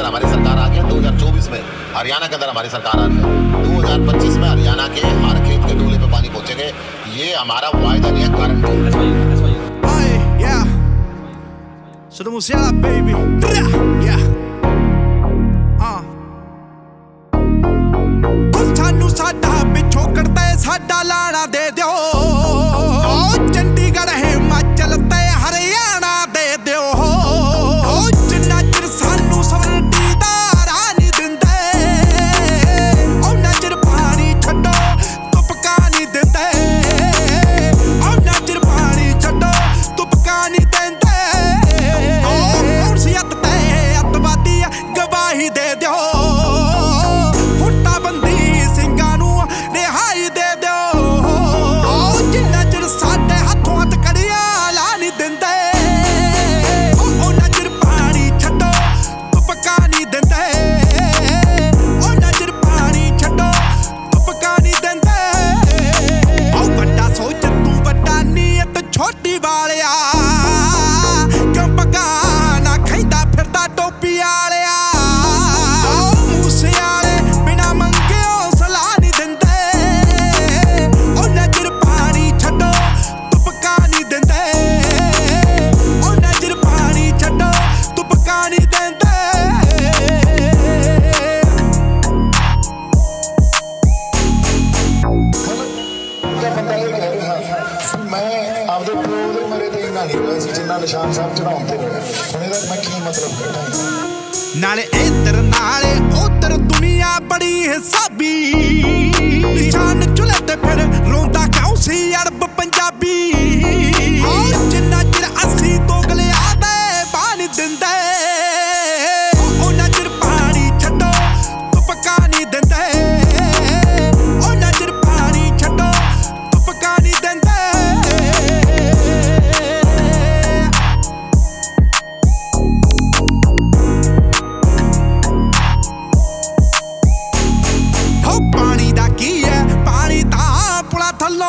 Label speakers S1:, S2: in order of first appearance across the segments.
S1: अंदर हमारी सरकार आ गया 2024 में हरियाणा के अंदर हमारी सरकार आ रही है 2025 में हरियाणा के हर खेत के डूले पे पानी पहुंचेंगे ये हमारा वायदा नहीं है guarantee
S2: That's why you. That's why you.
S3: Aye, yeah. Solo musiala, baby. Bra, yeah. Uh. ਉਹ ਸਾਨੂੰ ਸਾਡਾ ਪਿੱਛੋਂ ਕੱਢਦੇ ਸਾਡਾ ਲਾਣਾ ਦੇ ਦਿਓ
S4: Italia ਆਪਦੇ ਪਿਓ ਦੇ ਮਰੇ ਤੇ ਇੰਨਾ ਨਹੀਂ ਹੋਇਆ ਸੀ ਜਿੰਨਾ ਨਿਸ਼ਾਨ ਸਾਹਿਬ ਚੜਾਉਣ ਤੇ ਹੋਇਆ ਹੁਣ ਇਹਦਾ ਮੈਂ ਕੀ ਮਤਲਬ ਕੱਢਾਂ
S3: ਨਾਲੇ ਇੱਧਰ ਨਾਲੇ ਉਧਰ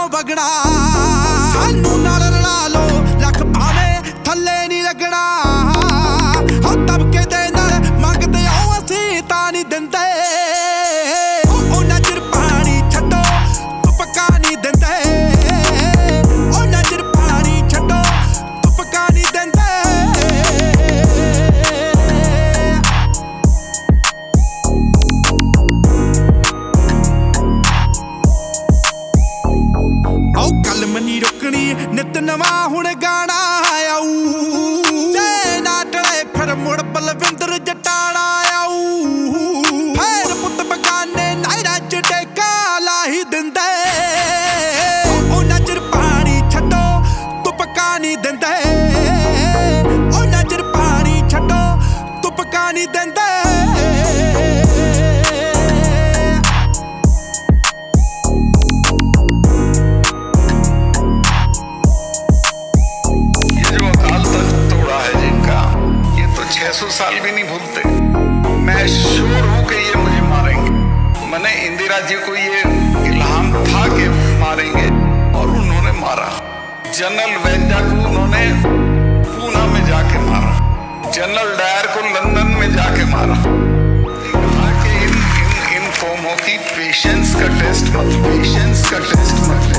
S3: ਵਗਣਾ ਨਵਾਂ ਹੁਣ ਗਾਣਾ ਆਊ ਜੇ ਨਾ ਟਲੇ ਫਿਰ ਮੁੜ ਬਲਵਿੰਦਰ
S5: साल भी नहीं भूलते। मैं श्योर हूँ कि ये मुझे मारेंगे। मैंने इंदिरा जी को ये इल्हाम था कि मारेंगे, और उन्होंने मारा। जनरल वैद्या को उन्होंने पूना में जाके मारा। जनरल डायर को लंदन में जाके मारा। कहा कि इन इन इन कौमों की पेशेंस का टेस्ट मत पेशेंस का टेस्ट मत।